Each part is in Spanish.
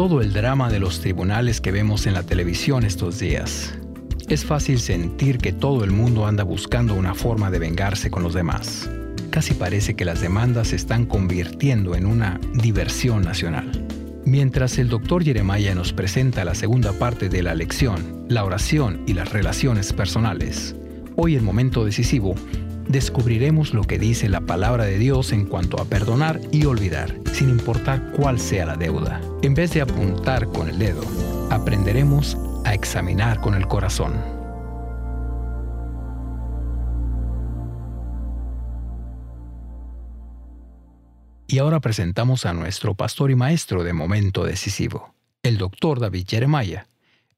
todo el drama de los tribunales que vemos en la televisión estos días. Es fácil sentir que todo el mundo anda buscando una forma de vengarse con los demás. Casi parece que las demandas se están convirtiendo en una diversión nacional. Mientras el doctor Jeremiah nos presenta la segunda parte de la lección, la oración y las relaciones personales, hoy el momento decisivo, descubriremos lo que dice la palabra de Dios en cuanto a perdonar y olvidar, sin importar cuál sea la deuda. En vez de apuntar con el dedo, aprenderemos a examinar con el corazón. Y ahora presentamos a nuestro pastor y maestro de momento decisivo, el doctor David Jeremiah,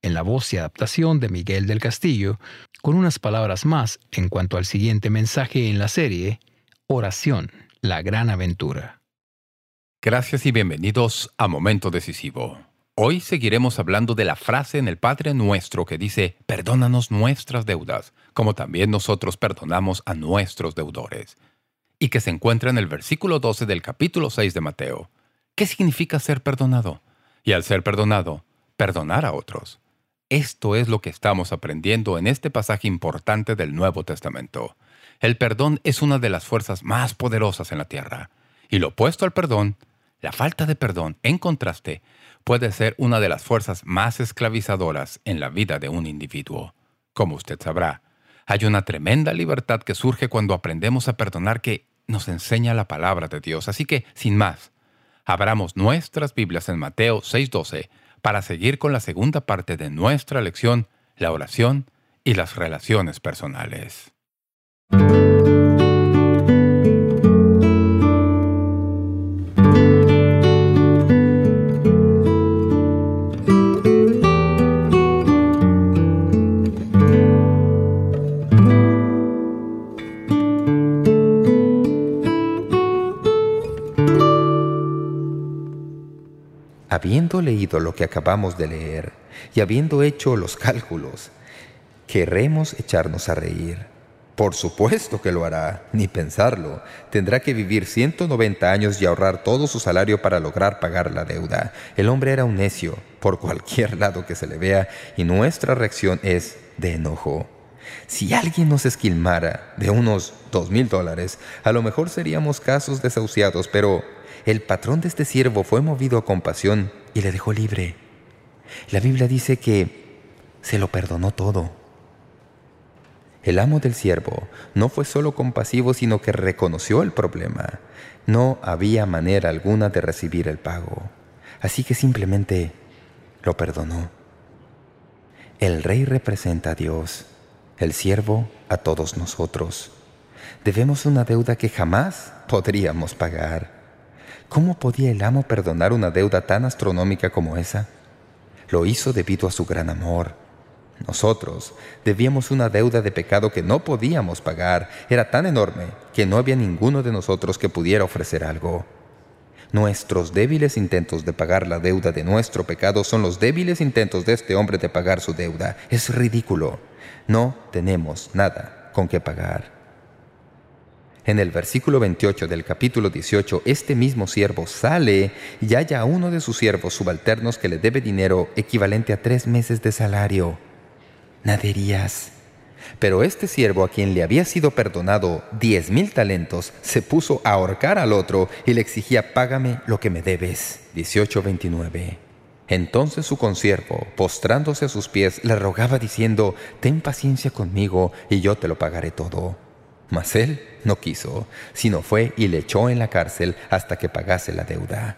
en la voz y adaptación de Miguel del Castillo, con unas palabras más en cuanto al siguiente mensaje en la serie, Oración, la gran aventura. Gracias y bienvenidos a Momento Decisivo. Hoy seguiremos hablando de la frase en el Padre Nuestro que dice, perdónanos nuestras deudas, como también nosotros perdonamos a nuestros deudores, y que se encuentra en el versículo 12 del capítulo 6 de Mateo. ¿Qué significa ser perdonado? Y al ser perdonado, perdonar a otros. Esto es lo que estamos aprendiendo en este pasaje importante del Nuevo Testamento. El perdón es una de las fuerzas más poderosas en la tierra. Y lo opuesto al perdón, la falta de perdón, en contraste, puede ser una de las fuerzas más esclavizadoras en la vida de un individuo. Como usted sabrá, hay una tremenda libertad que surge cuando aprendemos a perdonar que nos enseña la palabra de Dios. Así que, sin más, abramos nuestras Biblias en Mateo 6.12 para seguir con la segunda parte de nuestra lección, la oración y las relaciones personales. Habiendo leído lo que acabamos de leer y habiendo hecho los cálculos, queremos echarnos a reír. Por supuesto que lo hará, ni pensarlo. Tendrá que vivir 190 años y ahorrar todo su salario para lograr pagar la deuda. El hombre era un necio, por cualquier lado que se le vea, y nuestra reacción es de enojo. Si alguien nos esquilmara de unos dos mil dólares, a lo mejor seríamos casos desahuciados, pero el patrón de este siervo fue movido a compasión y le dejó libre. La Biblia dice que se lo perdonó todo. El amo del siervo no fue solo compasivo, sino que reconoció el problema. No había manera alguna de recibir el pago. Así que simplemente lo perdonó. El rey representa a Dios, el siervo a todos nosotros. Debemos una deuda que jamás podríamos pagar. ¿Cómo podía el amo perdonar una deuda tan astronómica como esa? Lo hizo debido a su gran amor. Nosotros debíamos una deuda de pecado que no podíamos pagar. Era tan enorme que no había ninguno de nosotros que pudiera ofrecer algo. Nuestros débiles intentos de pagar la deuda de nuestro pecado son los débiles intentos de este hombre de pagar su deuda. Es ridículo. No tenemos nada con que pagar. En el versículo 28 del capítulo 18, este mismo siervo sale y halla a uno de sus siervos subalternos que le debe dinero equivalente a tres meses de salario. Naderías. Pero este siervo a quien le había sido perdonado diez mil talentos, se puso a ahorcar al otro y le exigía «Págame lo que me debes». 18.29 Entonces su consiervo, postrándose a sus pies, le rogaba diciendo «Ten paciencia conmigo y yo te lo pagaré todo». Mas él no quiso, sino fue y le echó en la cárcel hasta que pagase la deuda.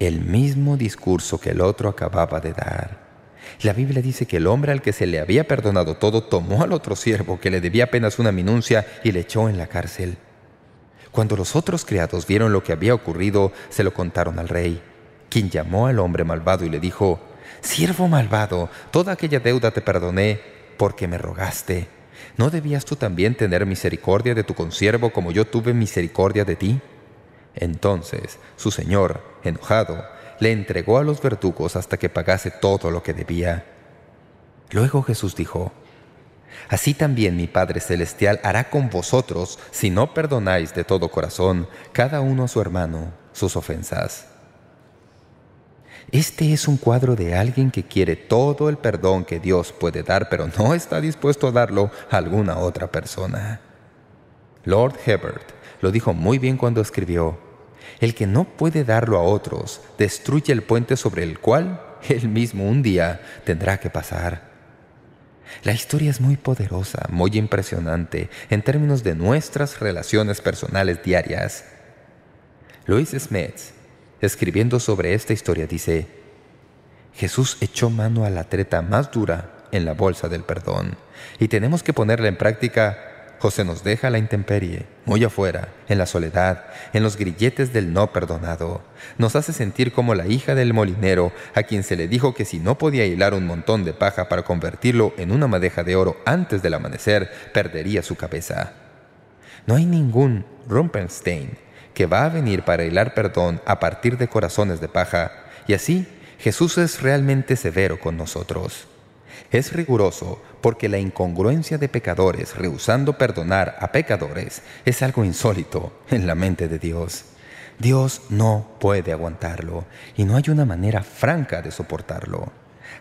El mismo discurso que el otro acababa de dar. La Biblia dice que el hombre al que se le había perdonado todo tomó al otro siervo que le debía apenas una minucia y le echó en la cárcel. Cuando los otros criados vieron lo que había ocurrido, se lo contaron al rey, quien llamó al hombre malvado y le dijo, «Siervo malvado, toda aquella deuda te perdoné porque me rogaste». ¿No debías tú también tener misericordia de tu consiervo como yo tuve misericordia de ti? Entonces su señor, enojado, le entregó a los verdugos hasta que pagase todo lo que debía. Luego Jesús dijo, Así también mi Padre Celestial hará con vosotros si no perdonáis de todo corazón cada uno a su hermano sus ofensas. Este es un cuadro de alguien que quiere todo el perdón que Dios puede dar, pero no está dispuesto a darlo a alguna otra persona. Lord Hebert lo dijo muy bien cuando escribió, «El que no puede darlo a otros destruye el puente sobre el cual él mismo un día tendrá que pasar». La historia es muy poderosa, muy impresionante en términos de nuestras relaciones personales diarias. Louis Smith, escribiendo sobre esta historia, dice Jesús echó mano a la treta más dura en la bolsa del perdón y tenemos que ponerla en práctica José nos deja la intemperie, muy afuera, en la soledad, en los grilletes del no perdonado. Nos hace sentir como la hija del molinero, a quien se le dijo que si no podía hilar un montón de paja para convertirlo en una madeja de oro antes del amanecer, perdería su cabeza. No hay ningún Rumpenstein que va a venir para hilar perdón a partir de corazones de paja, y así Jesús es realmente severo con nosotros. Es riguroso porque la incongruencia de pecadores rehusando perdonar a pecadores es algo insólito en la mente de Dios. Dios no puede aguantarlo y no hay una manera franca de soportarlo.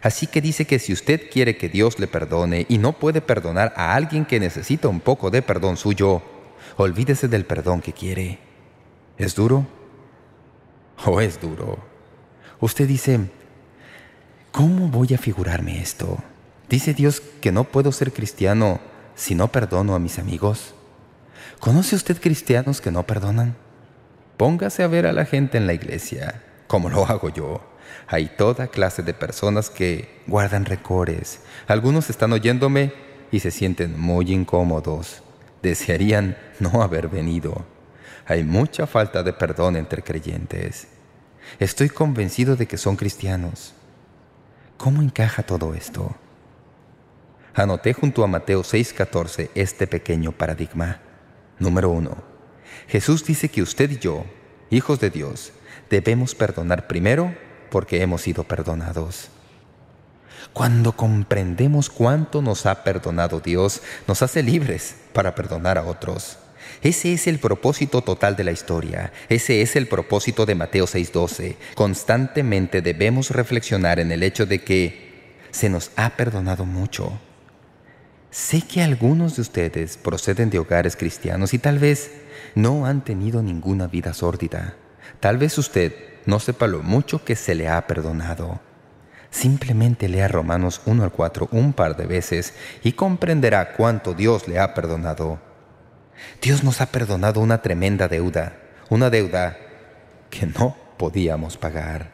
Así que dice que si usted quiere que Dios le perdone y no puede perdonar a alguien que necesita un poco de perdón suyo, olvídese del perdón que quiere. ¿Es duro? ¿O es duro? Usted dice, ¿cómo voy a figurarme esto? ¿Dice Dios que no puedo ser cristiano si no perdono a mis amigos? ¿Conoce usted cristianos que no perdonan? Póngase a ver a la gente en la iglesia, como lo hago yo. Hay toda clase de personas que guardan recores. Algunos están oyéndome y se sienten muy incómodos. Desearían no haber venido. Hay mucha falta de perdón entre creyentes. Estoy convencido de que son cristianos. ¿Cómo encaja todo esto? Anoté junto a Mateo 6.14 este pequeño paradigma. Número 1. Jesús dice que usted y yo, hijos de Dios, debemos perdonar primero porque hemos sido perdonados. Cuando comprendemos cuánto nos ha perdonado Dios, nos hace libres para perdonar a otros. Ese es el propósito total de la historia. Ese es el propósito de Mateo 6.12. Constantemente debemos reflexionar en el hecho de que se nos ha perdonado mucho. Sé que algunos de ustedes proceden de hogares cristianos y tal vez no han tenido ninguna vida sórdida. Tal vez usted no sepa lo mucho que se le ha perdonado. Simplemente lea Romanos 1 al 4 un par de veces y comprenderá cuánto Dios le ha perdonado. Dios nos ha perdonado una tremenda deuda, una deuda que no podíamos pagar.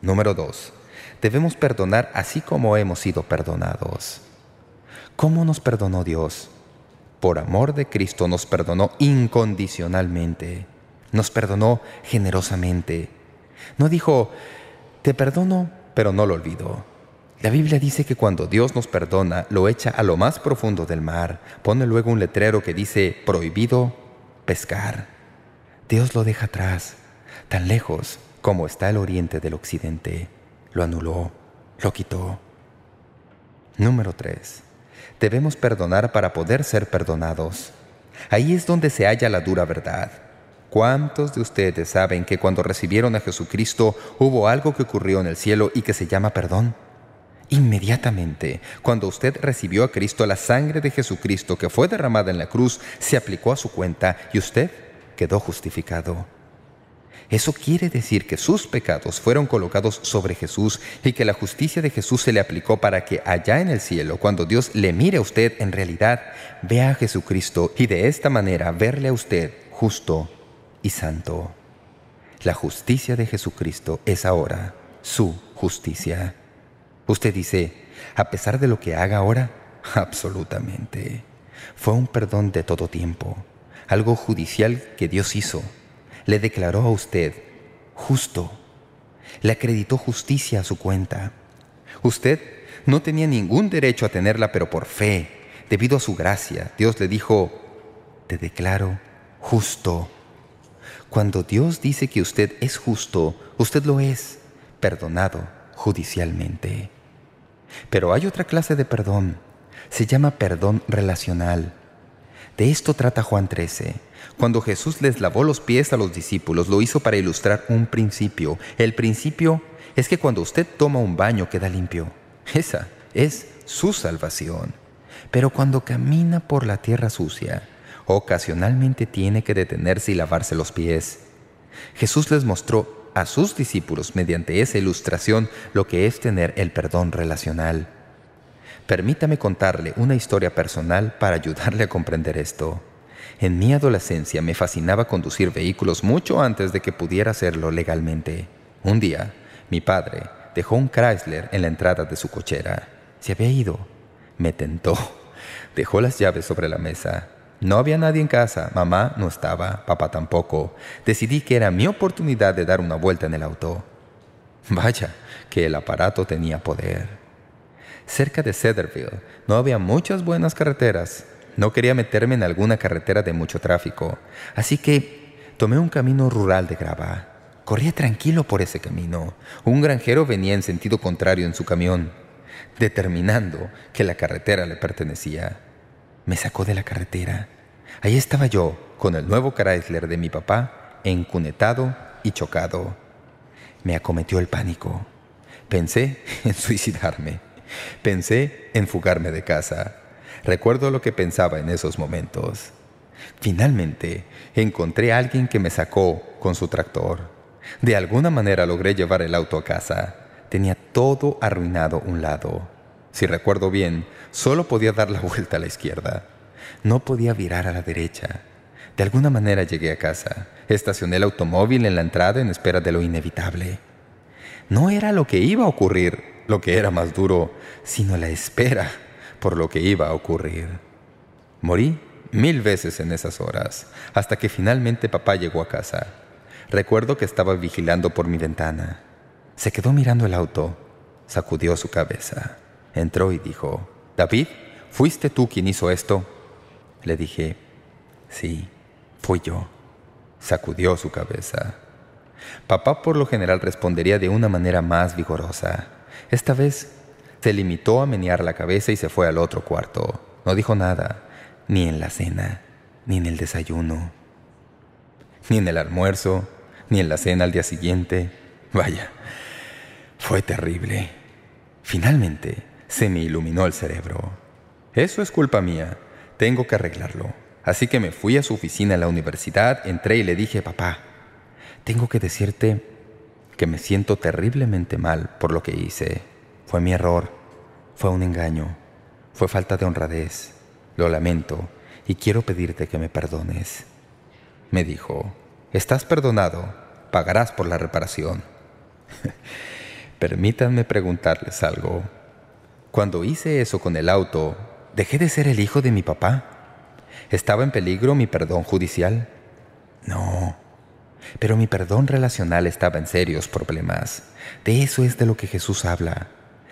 Número 2. Debemos perdonar así como hemos sido perdonados. ¿Cómo nos perdonó Dios? Por amor de Cristo nos perdonó incondicionalmente. Nos perdonó generosamente. No dijo, te perdono, pero no lo olvido. La Biblia dice que cuando Dios nos perdona, lo echa a lo más profundo del mar. Pone luego un letrero que dice, prohibido pescar. Dios lo deja atrás, tan lejos como está el oriente del occidente. Lo anuló, lo quitó. Número 3 debemos perdonar para poder ser perdonados. Ahí es donde se halla la dura verdad. ¿Cuántos de ustedes saben que cuando recibieron a Jesucristo hubo algo que ocurrió en el cielo y que se llama perdón? Inmediatamente, cuando usted recibió a Cristo, la sangre de Jesucristo que fue derramada en la cruz se aplicó a su cuenta y usted quedó justificado. Eso quiere decir que sus pecados fueron colocados sobre Jesús y que la justicia de Jesús se le aplicó para que allá en el cielo, cuando Dios le mire a usted, en realidad vea a Jesucristo y de esta manera verle a usted justo y santo. La justicia de Jesucristo es ahora su justicia. Usted dice, ¿a pesar de lo que haga ahora? Absolutamente. Fue un perdón de todo tiempo, algo judicial que Dios hizo le declaró a usted justo. Le acreditó justicia a su cuenta. Usted no tenía ningún derecho a tenerla, pero por fe, debido a su gracia, Dios le dijo, te declaro justo. Cuando Dios dice que usted es justo, usted lo es, perdonado judicialmente. Pero hay otra clase de perdón. Se llama perdón relacional. De esto trata Juan 13. Cuando Jesús les lavó los pies a los discípulos, lo hizo para ilustrar un principio. El principio es que cuando usted toma un baño queda limpio. Esa es su salvación. Pero cuando camina por la tierra sucia, ocasionalmente tiene que detenerse y lavarse los pies. Jesús les mostró a sus discípulos mediante esa ilustración lo que es tener el perdón relacional. Permítame contarle una historia personal para ayudarle a comprender esto. En mi adolescencia me fascinaba conducir vehículos mucho antes de que pudiera hacerlo legalmente. Un día, mi padre dejó un Chrysler en la entrada de su cochera. Se había ido. Me tentó. Dejó las llaves sobre la mesa. No había nadie en casa. Mamá no estaba, papá tampoco. Decidí que era mi oportunidad de dar una vuelta en el auto. Vaya, que el aparato tenía poder. Cerca de Cedarville no había muchas buenas carreteras. No quería meterme en alguna carretera de mucho tráfico, así que tomé un camino rural de grava. Corría tranquilo por ese camino. Un granjero venía en sentido contrario en su camión, determinando que la carretera le pertenecía. Me sacó de la carretera. Ahí estaba yo, con el nuevo Chrysler de mi papá, encunetado y chocado. Me acometió el pánico. Pensé en suicidarme. Pensé en fugarme de casa. Recuerdo lo que pensaba en esos momentos. Finalmente, encontré a alguien que me sacó con su tractor. De alguna manera logré llevar el auto a casa. Tenía todo arruinado un lado. Si recuerdo bien, solo podía dar la vuelta a la izquierda. No podía virar a la derecha. De alguna manera llegué a casa. Estacioné el automóvil en la entrada en espera de lo inevitable. No era lo que iba a ocurrir lo que era más duro, sino la espera por lo que iba a ocurrir. Morí mil veces en esas horas, hasta que finalmente papá llegó a casa. Recuerdo que estaba vigilando por mi ventana. Se quedó mirando el auto, sacudió su cabeza. Entró y dijo, «David, ¿fuiste tú quien hizo esto?» Le dije, «Sí, fui yo». Sacudió su cabeza. Papá por lo general respondería de una manera más vigorosa. Esta vez se limitó a menear la cabeza y se fue al otro cuarto. No dijo nada, ni en la cena, ni en el desayuno, ni en el almuerzo, ni en la cena al día siguiente. Vaya, fue terrible. Finalmente se me iluminó el cerebro. Eso es culpa mía. Tengo que arreglarlo. Así que me fui a su oficina en la universidad, entré y le dije, papá, tengo que decirte que me siento terriblemente mal por lo que hice. Fue mi error, fue un engaño, fue falta de honradez. Lo lamento y quiero pedirte que me perdones. Me dijo, estás perdonado, pagarás por la reparación. Permítanme preguntarles algo. Cuando hice eso con el auto, ¿dejé de ser el hijo de mi papá? ¿Estaba en peligro mi perdón judicial? No, pero mi perdón relacional estaba en serios problemas. De eso es de lo que Jesús habla.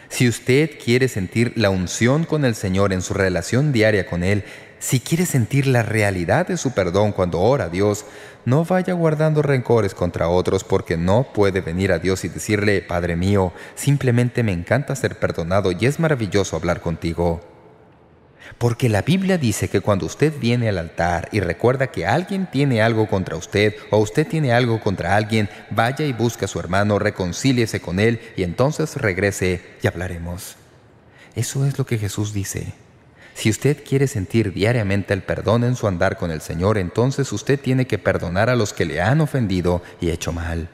Si usted quiere sentir la unción con el Señor en su relación diaria con Él, si quiere sentir la realidad de su perdón cuando ora a Dios, no vaya guardando rencores contra otros porque no puede venir a Dios y decirle, Padre mío, simplemente me encanta ser perdonado y es maravilloso hablar contigo. Porque la Biblia dice que cuando usted viene al altar y recuerda que alguien tiene algo contra usted o usted tiene algo contra alguien, vaya y busque a su hermano, reconcíliese con él y entonces regrese y hablaremos. Eso es lo que Jesús dice. Si usted quiere sentir diariamente el perdón en su andar con el Señor, entonces usted tiene que perdonar a los que le han ofendido y hecho mal.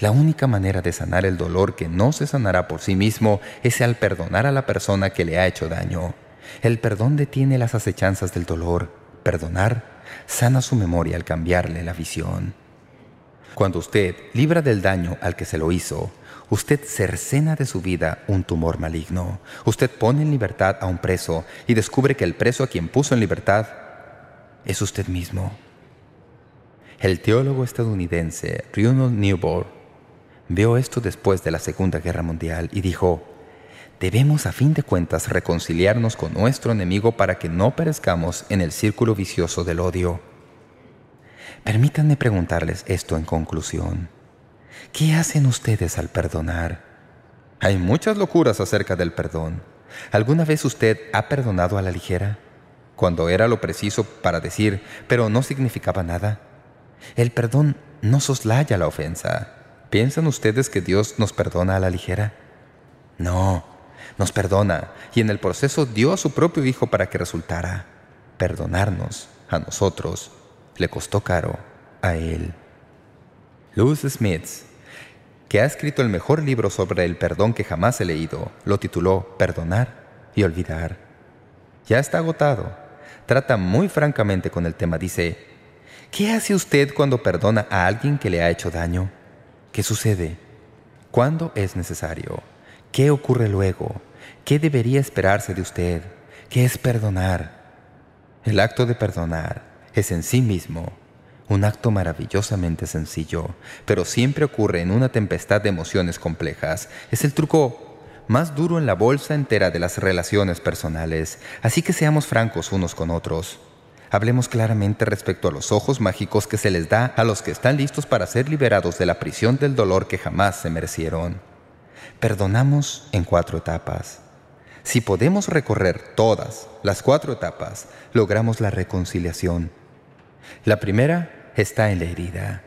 La única manera de sanar el dolor que no se sanará por sí mismo es al perdonar a la persona que le ha hecho daño. El perdón detiene las acechanzas del dolor. Perdonar sana su memoria al cambiarle la visión. Cuando usted libra del daño al que se lo hizo, usted cercena de su vida un tumor maligno. Usted pone en libertad a un preso y descubre que el preso a quien puso en libertad es usted mismo. El teólogo estadounidense Ronald Newborn vio esto después de la Segunda Guerra Mundial y dijo, Debemos a fin de cuentas reconciliarnos con nuestro enemigo para que no perezcamos en el círculo vicioso del odio. Permítanme preguntarles esto en conclusión. ¿Qué hacen ustedes al perdonar? Hay muchas locuras acerca del perdón. ¿Alguna vez usted ha perdonado a la ligera? Cuando era lo preciso para decir, pero no significaba nada. El perdón no soslaya la ofensa, ¿Piensan ustedes que Dios nos perdona a la ligera? No, nos perdona, y en el proceso dio a su propio Hijo para que resultara. Perdonarnos a nosotros le costó caro a Él. Louis Smith, que ha escrito el mejor libro sobre el perdón que jamás he leído, lo tituló Perdonar y Olvidar. Ya está agotado. Trata muy francamente con el tema. Dice, ¿qué hace usted cuando perdona a alguien que le ha hecho daño? ¿Qué sucede? ¿Cuándo es necesario? ¿Qué ocurre luego? ¿Qué debería esperarse de usted? ¿Qué es perdonar? El acto de perdonar es en sí mismo un acto maravillosamente sencillo, pero siempre ocurre en una tempestad de emociones complejas. Es el truco más duro en la bolsa entera de las relaciones personales, así que seamos francos unos con otros. Hablemos claramente respecto a los ojos mágicos que se les da a los que están listos para ser liberados de la prisión del dolor que jamás se merecieron. Perdonamos en cuatro etapas. Si podemos recorrer todas las cuatro etapas, logramos la reconciliación. La primera está en la herida.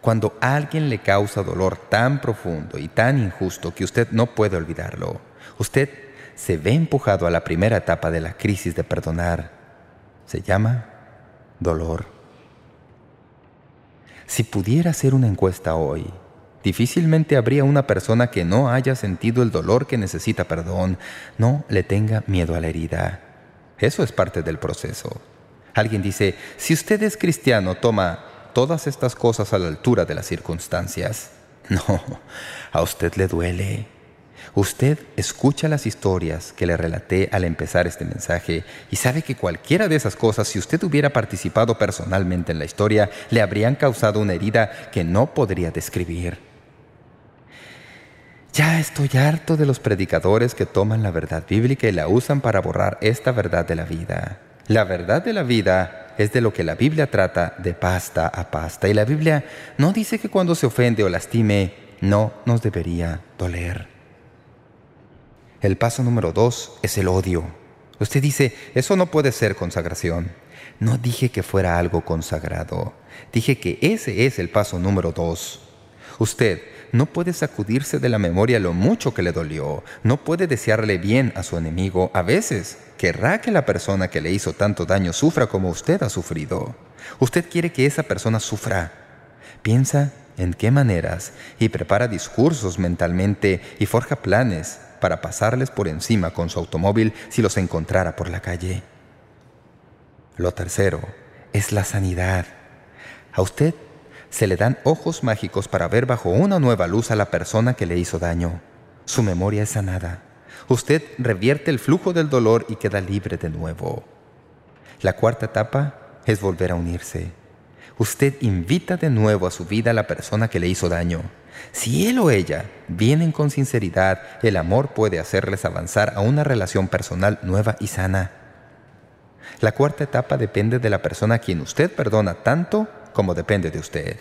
Cuando alguien le causa dolor tan profundo y tan injusto que usted no puede olvidarlo, usted se ve empujado a la primera etapa de la crisis de perdonar. Se llama dolor. Si pudiera hacer una encuesta hoy, Difícilmente habría una persona que no haya sentido el dolor que necesita perdón. No le tenga miedo a la herida. Eso es parte del proceso. Alguien dice, si usted es cristiano, toma todas estas cosas a la altura de las circunstancias. No, a usted le duele. Usted escucha las historias que le relaté al empezar este mensaje y sabe que cualquiera de esas cosas, si usted hubiera participado personalmente en la historia, le habrían causado una herida que no podría describir. Ya estoy harto de los predicadores que toman la verdad bíblica y la usan para borrar esta verdad de la vida. La verdad de la vida es de lo que la Biblia trata de pasta a pasta. Y la Biblia no dice que cuando se ofende o lastime, no nos debería doler. El paso número dos es el odio. Usted dice, eso no puede ser consagración. No dije que fuera algo consagrado. Dije que ese es el paso número dos. Usted no puede sacudirse de la memoria lo mucho que le dolió. No puede desearle bien a su enemigo. A veces querrá que la persona que le hizo tanto daño sufra como usted ha sufrido. Usted quiere que esa persona sufra. Piensa en qué maneras y prepara discursos mentalmente y forja planes para pasarles por encima con su automóvil si los encontrara por la calle. Lo tercero es la sanidad. A usted se le dan ojos mágicos para ver bajo una nueva luz a la persona que le hizo daño. Su memoria es sanada. Usted revierte el flujo del dolor y queda libre de nuevo. La cuarta etapa es volver a unirse. Usted invita de nuevo a su vida a la persona que le hizo daño. Si él o ella vienen con sinceridad, el amor puede hacerles avanzar a una relación personal nueva y sana. La cuarta etapa depende de la persona a quien usted perdona tanto como depende de usted.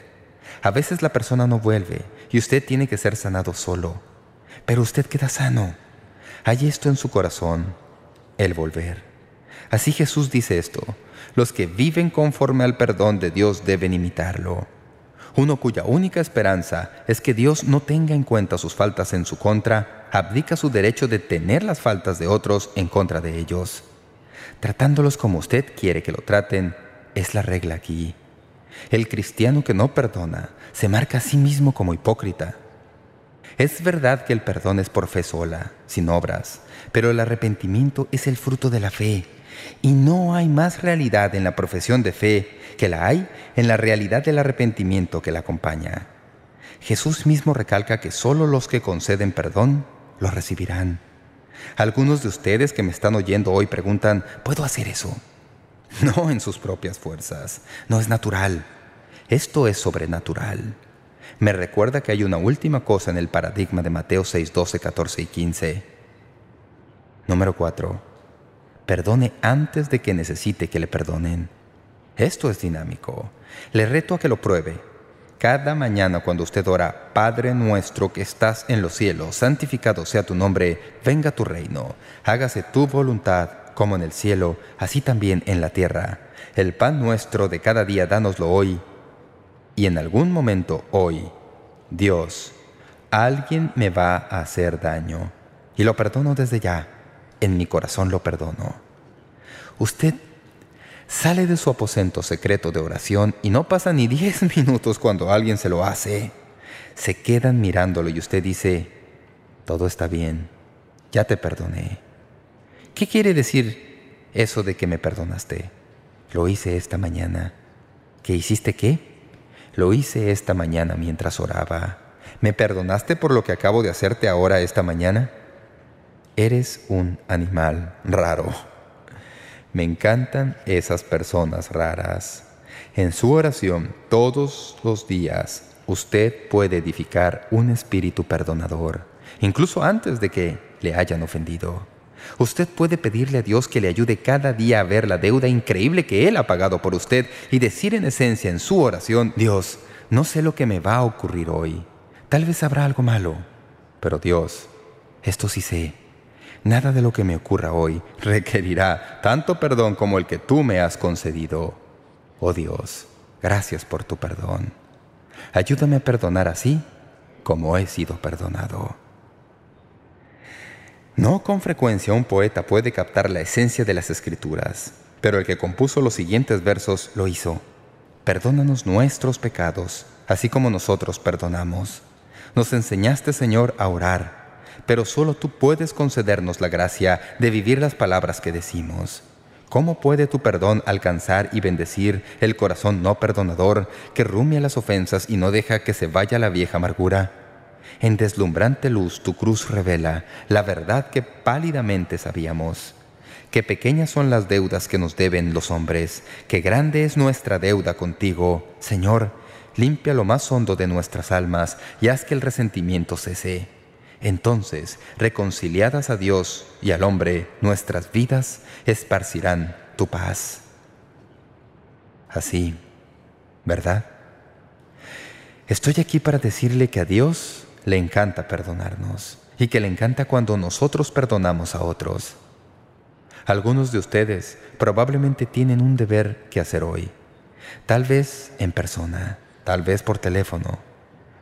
A veces la persona no vuelve y usted tiene que ser sanado solo. Pero usted queda sano. Hay esto en su corazón, el volver. Así Jesús dice esto, los que viven conforme al perdón de Dios deben imitarlo. Uno cuya única esperanza es que Dios no tenga en cuenta sus faltas en su contra, abdica su derecho de tener las faltas de otros en contra de ellos. Tratándolos como usted quiere que lo traten, es la regla aquí. El cristiano que no perdona se marca a sí mismo como hipócrita. Es verdad que el perdón es por fe sola, sin obras, pero el arrepentimiento es el fruto de la fe. Y no hay más realidad en la profesión de fe que la hay en la realidad del arrepentimiento que la acompaña. Jesús mismo recalca que solo los que conceden perdón lo recibirán. Algunos de ustedes que me están oyendo hoy preguntan, ¿puedo hacer eso? no en sus propias fuerzas. No es natural. Esto es sobrenatural. Me recuerda que hay una última cosa en el paradigma de Mateo 6, 12, 14 y 15. Número 4. Perdone antes de que necesite que le perdonen. Esto es dinámico. Le reto a que lo pruebe. Cada mañana cuando usted ora, Padre nuestro que estás en los cielos, santificado sea tu nombre, venga tu reino, hágase tu voluntad como en el cielo, así también en la tierra. El pan nuestro de cada día dánoslo hoy, y en algún momento hoy, Dios, alguien me va a hacer daño y lo perdono desde ya. En mi corazón lo perdono. Usted sale de su aposento secreto de oración y no pasa ni diez minutos cuando alguien se lo hace. Se quedan mirándolo y usted dice, todo está bien, ya te perdoné. ¿Qué quiere decir eso de que me perdonaste? Lo hice esta mañana. ¿Qué hiciste qué? Lo hice esta mañana mientras oraba. ¿Me perdonaste por lo que acabo de hacerte ahora esta mañana? Eres un animal raro. Me encantan esas personas raras. En su oración todos los días usted puede edificar un espíritu perdonador, incluso antes de que le hayan ofendido. Usted puede pedirle a Dios que le ayude cada día a ver la deuda increíble que Él ha pagado por usted y decir en esencia en su oración, Dios, no sé lo que me va a ocurrir hoy. Tal vez habrá algo malo. Pero Dios, esto sí sé. Nada de lo que me ocurra hoy requerirá tanto perdón como el que tú me has concedido. Oh Dios, gracias por tu perdón. Ayúdame a perdonar así como he sido perdonado. No con frecuencia un poeta puede captar la esencia de las Escrituras, pero el que compuso los siguientes versos lo hizo. Perdónanos nuestros pecados, así como nosotros perdonamos. Nos enseñaste, Señor, a orar, pero solo tú puedes concedernos la gracia de vivir las palabras que decimos. ¿Cómo puede tu perdón alcanzar y bendecir el corazón no perdonador que rumia las ofensas y no deja que se vaya la vieja amargura? En deslumbrante luz tu cruz revela la verdad que pálidamente sabíamos. Que pequeñas son las deudas que nos deben los hombres, que grande es nuestra deuda contigo. Señor, limpia lo más hondo de nuestras almas y haz que el resentimiento cese. Entonces, reconciliadas a Dios y al hombre, nuestras vidas esparcirán tu paz. Así, ¿verdad? Estoy aquí para decirle que a Dios le encanta perdonarnos y que le encanta cuando nosotros perdonamos a otros. Algunos de ustedes probablemente tienen un deber que hacer hoy, tal vez en persona, tal vez por teléfono.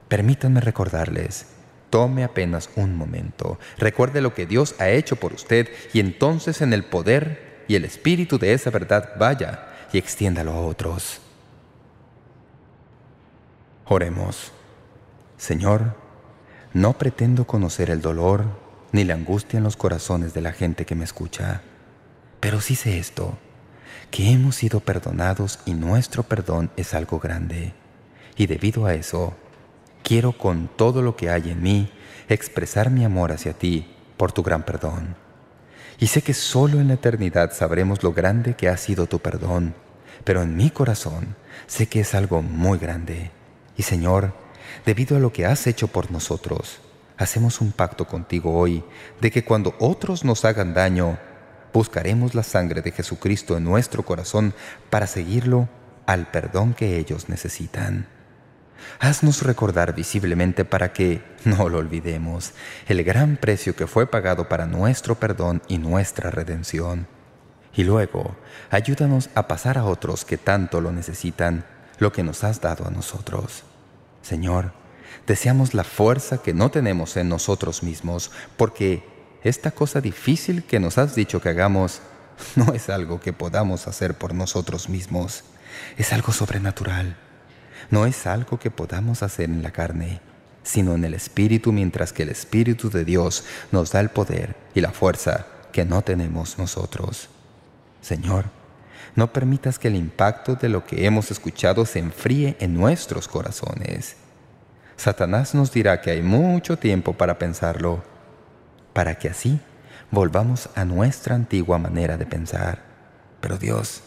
Permítanme recordarles, tome apenas un momento, recuerde lo que Dios ha hecho por usted y entonces en el poder y el espíritu de esa verdad vaya y extiéndalo a otros. Oremos. Señor, no pretendo conocer el dolor ni la angustia en los corazones de la gente que me escucha. Pero sí sé esto, que hemos sido perdonados y nuestro perdón es algo grande. Y debido a eso, quiero con todo lo que hay en mí expresar mi amor hacia ti por tu gran perdón. Y sé que solo en la eternidad sabremos lo grande que ha sido tu perdón, pero en mi corazón sé que es algo muy grande. Y Señor, debido a lo que has hecho por nosotros. Hacemos un pacto contigo hoy de que cuando otros nos hagan daño, buscaremos la sangre de Jesucristo en nuestro corazón para seguirlo al perdón que ellos necesitan. Haznos recordar visiblemente para que, no lo olvidemos, el gran precio que fue pagado para nuestro perdón y nuestra redención. Y luego, ayúdanos a pasar a otros que tanto lo necesitan, lo que nos has dado a nosotros. Señor, deseamos la fuerza que no tenemos en nosotros mismos, porque esta cosa difícil que nos has dicho que hagamos no es algo que podamos hacer por nosotros mismos. Es algo sobrenatural. No es algo que podamos hacer en la carne, sino en el Espíritu, mientras que el Espíritu de Dios nos da el poder y la fuerza que no tenemos nosotros. Señor, no permitas que el impacto de lo que hemos escuchado se enfríe en nuestros corazones. Satanás nos dirá que hay mucho tiempo para pensarlo, para que así volvamos a nuestra antigua manera de pensar. Pero Dios,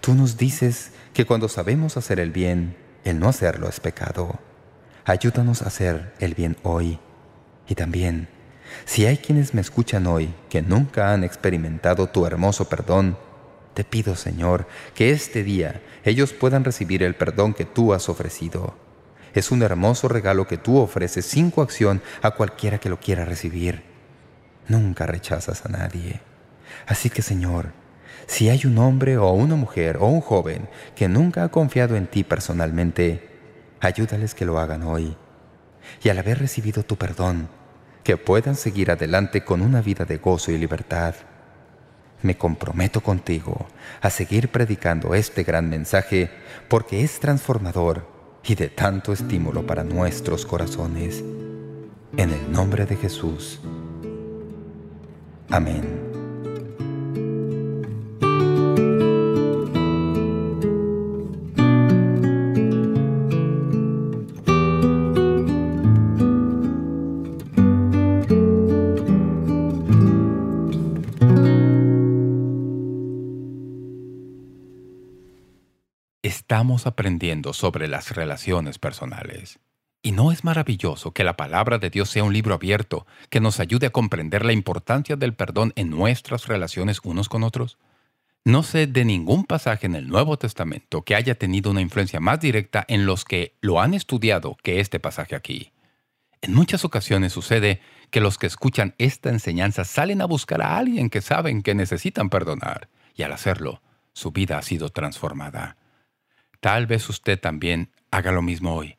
tú nos dices que cuando sabemos hacer el bien, el no hacerlo es pecado. Ayúdanos a hacer el bien hoy. Y también, si hay quienes me escuchan hoy que nunca han experimentado tu hermoso perdón, te pido, Señor, que este día ellos puedan recibir el perdón que tú has ofrecido. Es un hermoso regalo que tú ofreces sin coacción a cualquiera que lo quiera recibir. Nunca rechazas a nadie. Así que, Señor, si hay un hombre o una mujer o un joven que nunca ha confiado en ti personalmente, ayúdales que lo hagan hoy. y al haber recibido tu perdón, que puedan seguir adelante con una vida de gozo y libertad. Me comprometo contigo a seguir predicando este gran mensaje porque es transformador y de tanto estímulo para nuestros corazones. En el nombre de Jesús. Amén. Aprendiendo sobre las relaciones personales. ¿Y no es maravilloso que la palabra de Dios sea un libro abierto que nos ayude a comprender la importancia del perdón en nuestras relaciones unos con otros? No sé de ningún pasaje en el Nuevo Testamento que haya tenido una influencia más directa en los que lo han estudiado que este pasaje aquí. En muchas ocasiones sucede que los que escuchan esta enseñanza salen a buscar a alguien que saben que necesitan perdonar, y al hacerlo, su vida ha sido transformada. Tal vez usted también haga lo mismo hoy.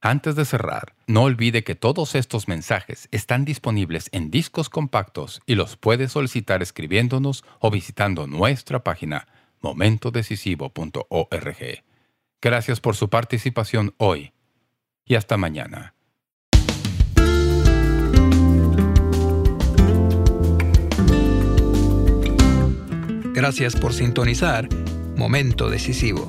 Antes de cerrar, no olvide que todos estos mensajes están disponibles en discos compactos y los puede solicitar escribiéndonos o visitando nuestra página momentodecisivo.org. Gracias por su participación hoy y hasta mañana. Gracias por sintonizar Momento Decisivo.